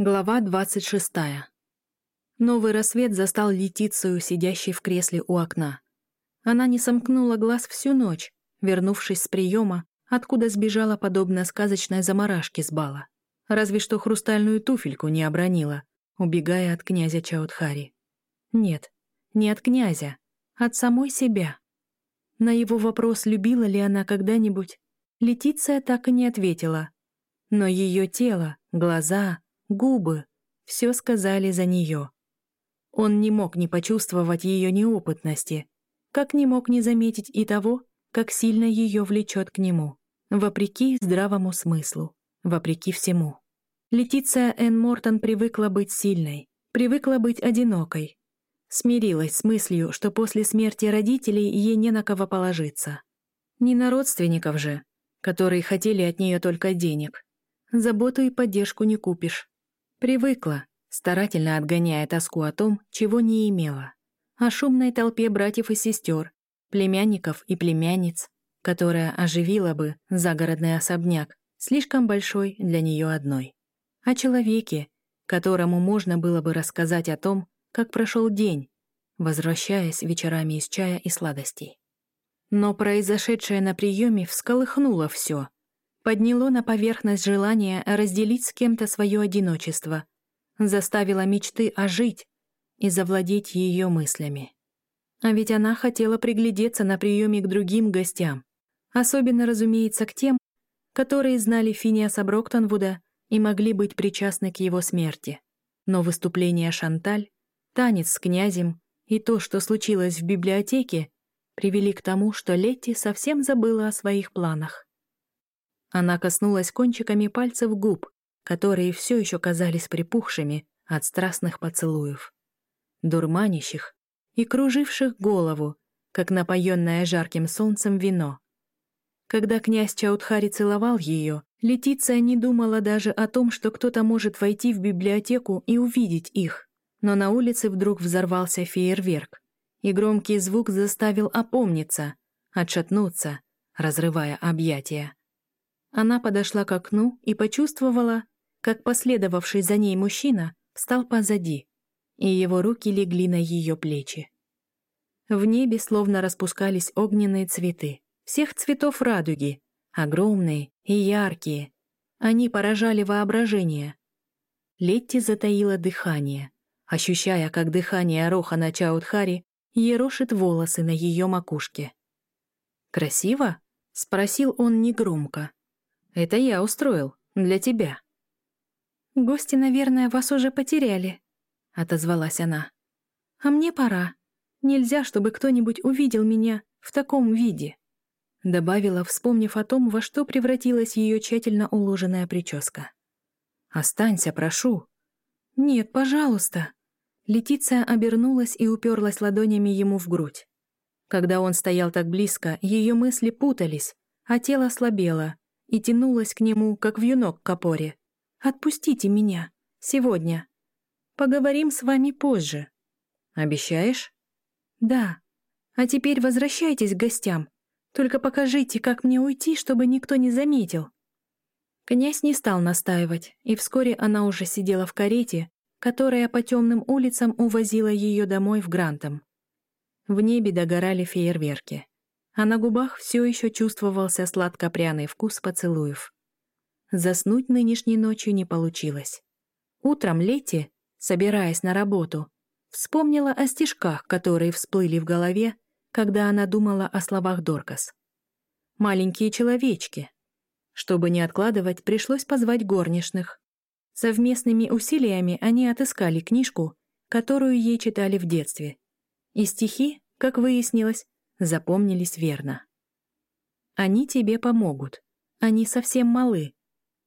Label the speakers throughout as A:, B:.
A: Глава 26. Новый рассвет застал Летицию, сидящей в кресле у окна. Она не сомкнула глаз всю ночь, вернувшись с приема, откуда сбежала подобно сказочной заморашке с бала. Разве что хрустальную туфельку не обронила, убегая от князя Чаудхари. Нет, не от князя, от самой себя. На его вопрос, любила ли она когда-нибудь, Летиция так и не ответила. Но ее тело, глаза, губы, все сказали за нее. Он не мог не почувствовать ее неопытности, как не мог не заметить и того, как сильно ее влечет к нему, вопреки здравому смыслу, вопреки всему. Летиция Энн Мортон привыкла быть сильной, привыкла быть одинокой, смирилась с мыслью, что после смерти родителей ей не на кого положиться. Не на родственников же, которые хотели от нее только денег. Заботу и поддержку не купишь. Привыкла, старательно отгоняя тоску о том, чего не имела. О шумной толпе братьев и сестер, племянников и племянниц, которая оживила бы загородный особняк, слишком большой для нее одной. О человеке, которому можно было бы рассказать о том, как прошел день, возвращаясь вечерами из чая и сладостей. Но произошедшее на приеме всколыхнуло все, подняло на поверхность желание разделить с кем-то свое одиночество, заставило мечты ожить и завладеть ее мыслями. А ведь она хотела приглядеться на приеме к другим гостям, особенно, разумеется, к тем, которые знали Финиаса Броктонвуда и могли быть причастны к его смерти. Но выступление Шанталь, танец с князем и то, что случилось в библиотеке, привели к тому, что Летти совсем забыла о своих планах. Она коснулась кончиками пальцев губ, которые все еще казались припухшими от страстных поцелуев. Дурманящих и круживших голову, как напоенное жарким солнцем вино. Когда князь Чаудхари целовал ее, Летиция не думала даже о том, что кто-то может войти в библиотеку и увидеть их. Но на улице вдруг взорвался фейерверк, и громкий звук заставил опомниться, отшатнуться, разрывая объятия. Она подошла к окну и почувствовала, как последовавший за ней мужчина встал позади, и его руки легли на ее плечи. В небе словно распускались огненные цветы, всех цветов радуги, огромные и яркие. Они поражали воображение. Летти затаила дыхание, ощущая, как дыхание Рохана Чаудхари ерошит волосы на ее макушке. «Красиво?» — спросил он негромко. Это я устроил. Для тебя». «Гости, наверное, вас уже потеряли», — отозвалась она. «А мне пора. Нельзя, чтобы кто-нибудь увидел меня в таком виде», — добавила, вспомнив о том, во что превратилась ее тщательно уложенная прическа. «Останься, прошу». «Нет, пожалуйста». Летиция обернулась и уперлась ладонями ему в грудь. Когда он стоял так близко, ее мысли путались, а тело слабело, и тянулась к нему, как вьюнок к опоре. «Отпустите меня. Сегодня. Поговорим с вами позже». «Обещаешь?» «Да. А теперь возвращайтесь к гостям. Только покажите, как мне уйти, чтобы никто не заметил». Князь не стал настаивать, и вскоре она уже сидела в карете, которая по темным улицам увозила ее домой в Грантом. В небе догорали фейерверки а на губах все еще чувствовался сладко-пряный вкус поцелуев. Заснуть нынешней ночью не получилось. Утром Летти, собираясь на работу, вспомнила о стишках, которые всплыли в голове, когда она думала о словах Доркас. «Маленькие человечки». Чтобы не откладывать, пришлось позвать горничных. Совместными усилиями они отыскали книжку, которую ей читали в детстве. И стихи, как выяснилось, запомнились верно. Они тебе помогут. Они совсем малы.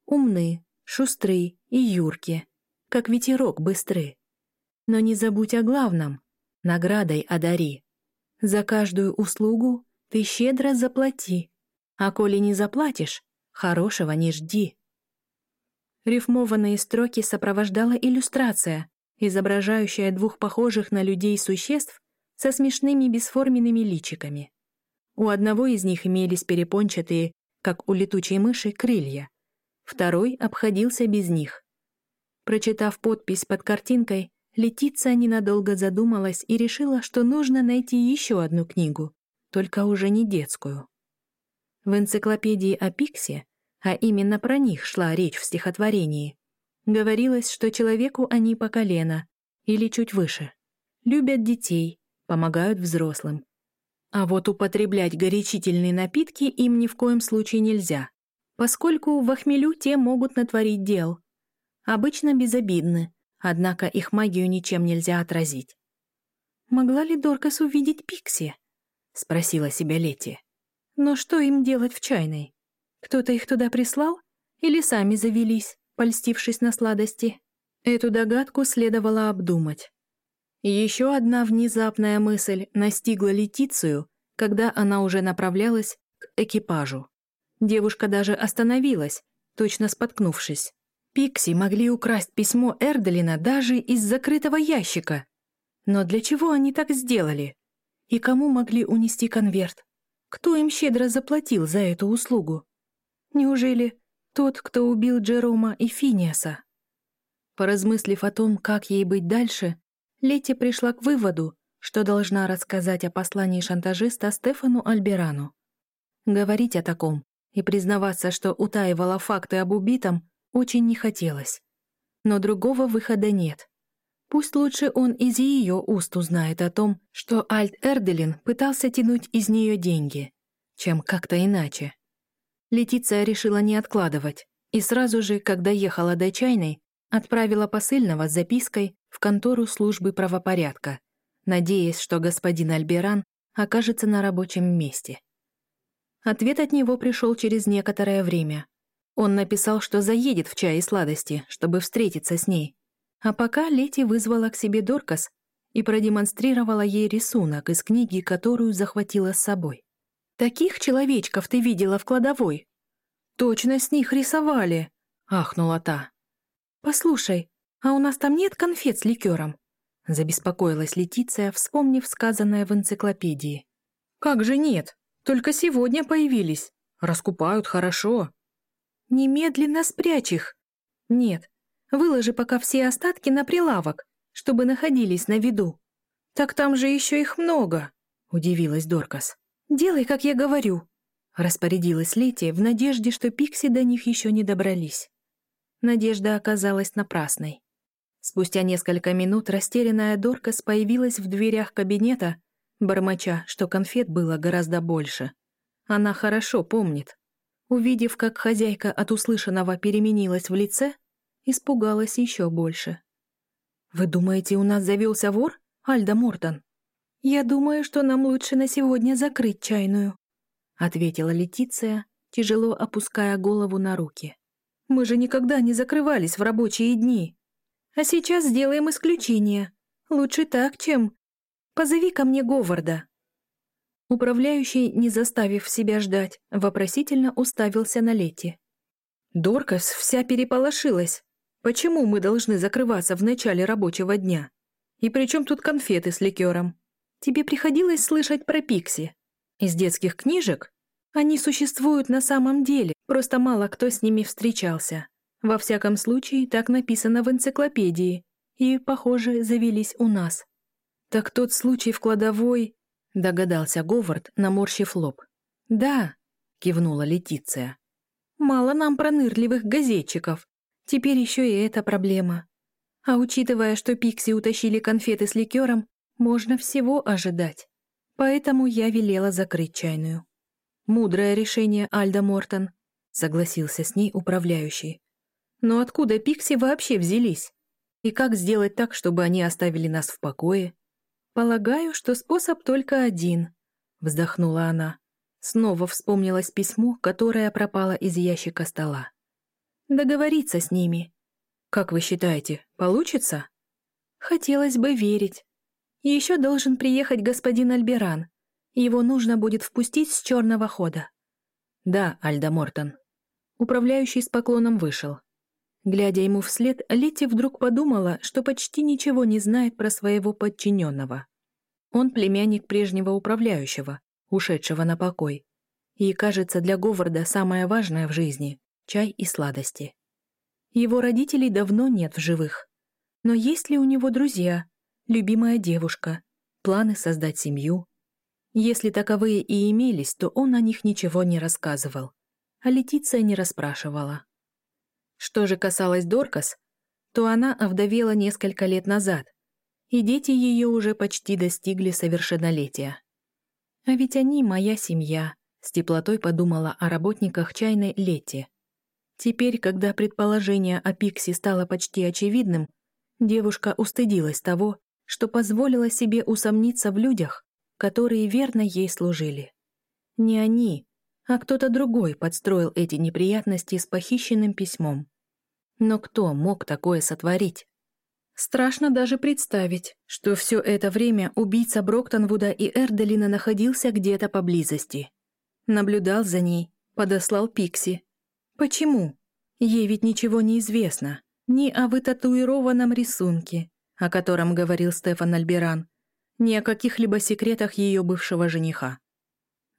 A: Умны, шустры и юрки, как ветерок быстры. Но не забудь о главном — наградой одари. За каждую услугу ты щедро заплати, а коли не заплатишь, хорошего не жди. Рифмованные строки сопровождала иллюстрация, изображающая двух похожих на людей существ со смешными бесформенными личиками. У одного из них имелись перепончатые, как у летучей мыши, крылья. Второй обходился без них. Прочитав подпись под картинкой, Летиция ненадолго задумалась и решила, что нужно найти еще одну книгу, только уже не детскую. В энциклопедии о Пиксе, а именно про них шла речь в стихотворении, говорилось, что человеку они по колено или чуть выше, любят детей, помогают взрослым. А вот употреблять горячительные напитки им ни в коем случае нельзя, поскольку в охмелю те могут натворить дел. Обычно безобидны, однако их магию ничем нельзя отразить. «Могла ли Доркас увидеть Пикси?» — спросила себя Лети. «Но что им делать в чайной? Кто-то их туда прислал? Или сами завелись, польстившись на сладости?» Эту догадку следовало обдумать. Еще одна внезапная мысль настигла Летицию, когда она уже направлялась к экипажу. Девушка даже остановилась, точно споткнувшись. Пикси могли украсть письмо Эрделина даже из закрытого ящика. Но для чего они так сделали? И кому могли унести конверт? Кто им щедро заплатил за эту услугу? Неужели тот, кто убил Джерома и Финиаса? Поразмыслив о том, как ей быть дальше, Летти пришла к выводу, что должна рассказать о послании шантажиста Стефану Альберану. Говорить о таком и признаваться, что утаивала факты об убитом, очень не хотелось. Но другого выхода нет. Пусть лучше он из ее уст узнает о том, что Альт Эрделин пытался тянуть из нее деньги, чем как-то иначе. Летиция решила не откладывать, и сразу же, когда ехала до чайной, отправила посыльного с запиской в контору службы правопорядка, надеясь, что господин Альберан окажется на рабочем месте. Ответ от него пришел через некоторое время, он написал, что заедет в чай и сладости, чтобы встретиться с ней. А пока Лети вызвала к себе Доркас и продемонстрировала ей рисунок из книги, которую захватила с собой. «Таких человечков ты видела в кладовой?» «Точно с них рисовали», — ахнула та. «Послушай, а у нас там нет конфет с ликером?» — забеспокоилась Летиция, вспомнив сказанное в энциклопедии. «Как же нет? Только сегодня появились. Раскупают хорошо», Немедленно спрячь их. Нет, выложи пока все остатки на прилавок, чтобы находились на виду. Так там же еще их много, удивилась Доркас. Делай, как я говорю, распорядилась Лети в надежде, что Пикси до них еще не добрались. Надежда оказалась напрасной. Спустя несколько минут растерянная Доркас появилась в дверях кабинета, бормоча, что конфет было гораздо больше. Она хорошо помнит, Увидев, как хозяйка от услышанного переменилась в лице, испугалась еще больше. «Вы думаете, у нас завелся вор, Альда Мортон?» «Я думаю, что нам лучше на сегодня закрыть чайную», ответила Летиция, тяжело опуская голову на руки. «Мы же никогда не закрывались в рабочие дни. А сейчас сделаем исключение. Лучше так, чем... Позови ко мне Говарда». Управляющий, не заставив себя ждать, вопросительно уставился на Лети. Доркас вся переполошилась. Почему мы должны закрываться в начале рабочего дня? И при чем тут конфеты с ликером? Тебе приходилось слышать про Пикси? Из детских книжек? Они существуют на самом деле, просто мало кто с ними встречался. Во всяком случае, так написано в энциклопедии. И, похоже, завелись у нас. Так тот случай в кладовой... Догадался Говард, наморщив лоб. «Да», — кивнула Летиция. «Мало нам пронырливых газетчиков. Теперь еще и эта проблема. А учитывая, что Пикси утащили конфеты с ликером, можно всего ожидать. Поэтому я велела закрыть чайную». «Мудрое решение, Альда Мортон», — согласился с ней управляющий. «Но откуда Пикси вообще взялись? И как сделать так, чтобы они оставили нас в покое?» «Полагаю, что способ только один», — вздохнула она. Снова вспомнилось письмо, которое пропало из ящика стола. «Договориться с ними. Как вы считаете, получится?» «Хотелось бы верить. еще должен приехать господин Альберан. Его нужно будет впустить с черного хода». «Да, Альда Мортон». Управляющий с поклоном вышел. Глядя ему вслед, Летти вдруг подумала, что почти ничего не знает про своего подчиненного. Он племянник прежнего управляющего, ушедшего на покой. И, кажется, для Говарда самое важное в жизни — чай и сладости. Его родителей давно нет в живых. Но есть ли у него друзья, любимая девушка, планы создать семью? Если таковые и имелись, то он о них ничего не рассказывал, а Летиция не расспрашивала. Что же касалось Доркас, то она овдовела несколько лет назад, и дети ее уже почти достигли совершеннолетия. А ведь они моя семья, с теплотой подумала о работниках чайной Летти. Теперь, когда предположение о Пикси стало почти очевидным, девушка устыдилась того, что позволила себе усомниться в людях, которые верно ей служили. Не они, а кто-то другой подстроил эти неприятности с похищенным письмом. Но кто мог такое сотворить? Страшно даже представить, что все это время убийца Броктонвуда и Эрделина находился где-то поблизости. Наблюдал за ней, подослал Пикси. Почему? Ей ведь ничего не известно. Ни о вытатуированном рисунке, о котором говорил Стефан Альберан, ни о каких-либо секретах ее бывшего жениха.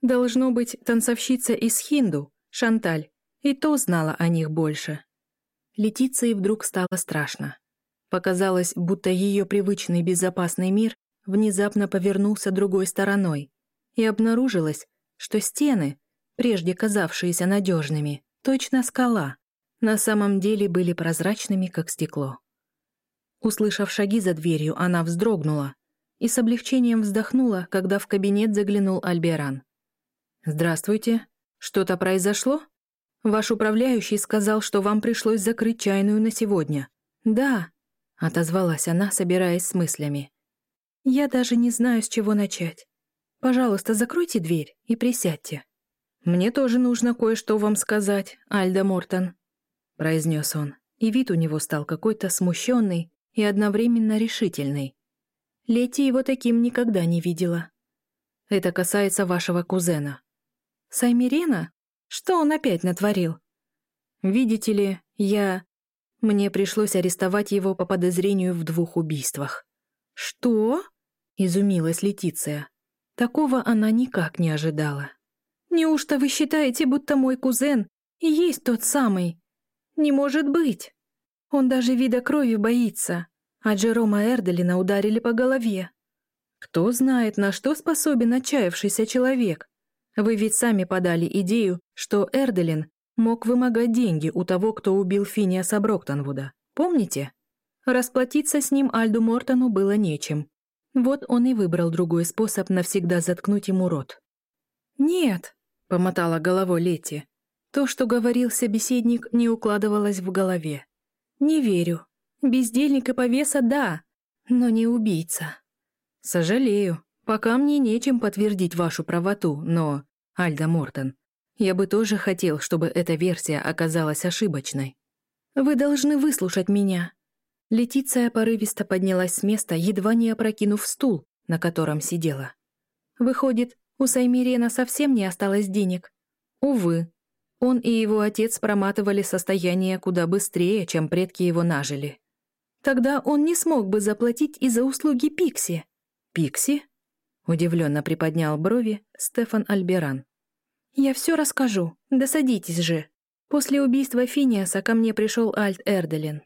A: Должно быть, танцовщица из Хинду, Шанталь, и то знала о них больше. Летиции вдруг стало страшно. Показалось, будто ее привычный безопасный мир внезапно повернулся другой стороной, и обнаружилось, что стены, прежде казавшиеся надежными, точно скала, на самом деле были прозрачными, как стекло. Услышав шаги за дверью, она вздрогнула, и с облегчением вздохнула, когда в кабинет заглянул Альберан. «Здравствуйте. Что-то произошло? Ваш управляющий сказал, что вам пришлось закрыть чайную на сегодня». «Да», — отозвалась она, собираясь с мыслями. «Я даже не знаю, с чего начать. Пожалуйста, закройте дверь и присядьте». «Мне тоже нужно кое-что вам сказать, Альда Мортон», — произнес он, и вид у него стал какой-то смущенный и одновременно решительный. Лети его таким никогда не видела. Это касается вашего кузена. Саймирена? Что он опять натворил? Видите ли, я... Мне пришлось арестовать его по подозрению в двух убийствах. Что? Изумилась Летиция. Такого она никак не ожидала. Неужто вы считаете, будто мой кузен и есть тот самый? Не может быть. Он даже вида крови боится а Джерома Эрделина ударили по голове. Кто знает, на что способен отчаявшийся человек. Вы ведь сами подали идею, что Эрделин мог вымогать деньги у того, кто убил Финиаса Броктонвуда. Помните? Расплатиться с ним Альду Мортону было нечем. Вот он и выбрал другой способ навсегда заткнуть ему рот. «Нет», — помотала головой Летти. То, что говорил собеседник, не укладывалось в голове. «Не верю. Бездельник и повеса — да, но не убийца. Сожалею, пока мне нечем подтвердить вашу правоту, но, Альда Мортон, я бы тоже хотел, чтобы эта версия оказалась ошибочной. Вы должны выслушать меня. Летиция порывисто поднялась с места, едва не опрокинув стул, на котором сидела. Выходит, у Саймирена совсем не осталось денег. Увы, он и его отец проматывали состояние куда быстрее, чем предки его нажили. Тогда он не смог бы заплатить и за услуги Пикси. Пикси? Удивленно приподнял брови Стефан Альберан. Я все расскажу, да садитесь же. После убийства Финиаса ко мне пришел Альт Эрделин.